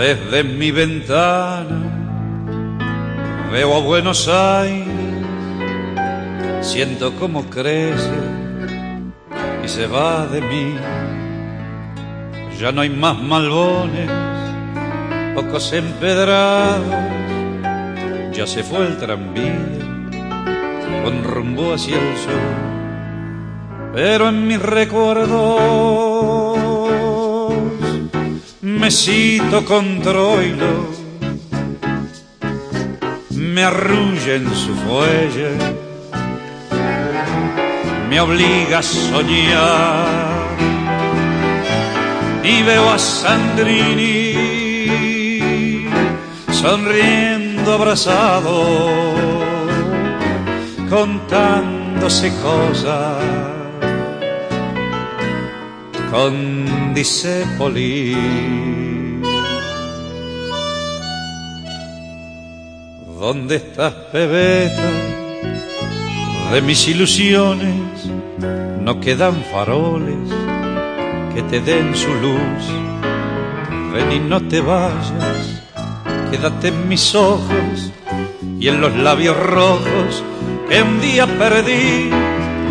Desde mi ventana veo a Buenos Aires, siento cómo crece y se va de mí. Ya no hay más malbones, pocos empedrados, ya se fue el tranvía con rumbo hacia el sur. Pero en mis recuerdos me cito con troilo, me arrulla en su fuelle, me obliga a soñar. Y veo a Sandrini sonriendo abrazado, contándose cosas con Disépoli. ¿Dónde estás, pebeta? De mis ilusiones no quedan faroles que te den su luz. Ven y no te vayas, quédate en mis ojos y en los labios rojos que un día perdí.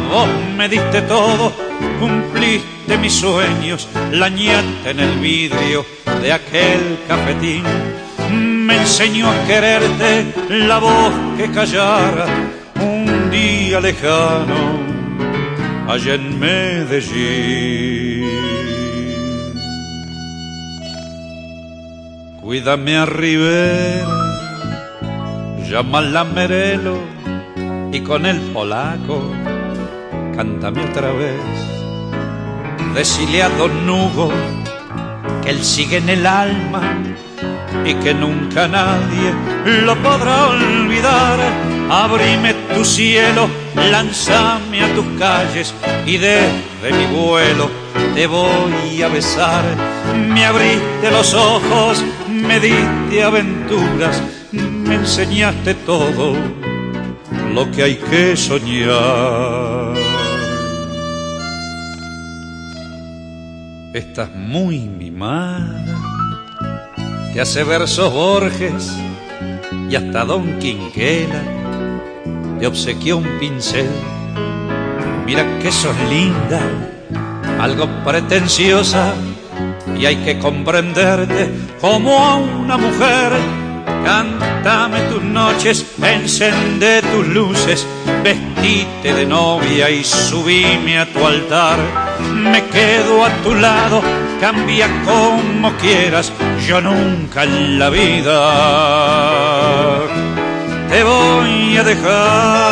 Vos me diste todo, cumpliste mis sueños, la ñata en el vidrio de aquel cafetín. Me enseñó a quererte la voz que callara un día lejano allá en Medellín. Cuídame a Rivera, llama a Merelo y con el polaco cántame otra vez. Decile a Don Hugo que él sigue en el alma y que nunca nadie lo podrá olvidar. Abrime tu cielo, lánzame a tus calles y desde mi vuelo te voy a besar. Me abriste los ojos, me diste aventuras, me enseñaste todo lo que hay que soñar. Estás muy mimada, te hace versos Borges y hasta Don Quinquela te obsequió un pincel. Mira que sos linda, algo pretenciosa, y hay que comprenderte como a una mujer. Cántame tus noches, encende tus luces, vestite de novia y subime a tu altar. Quedo a tu lado, cambia como quieras, yo nunca en la vida te voy a dejar.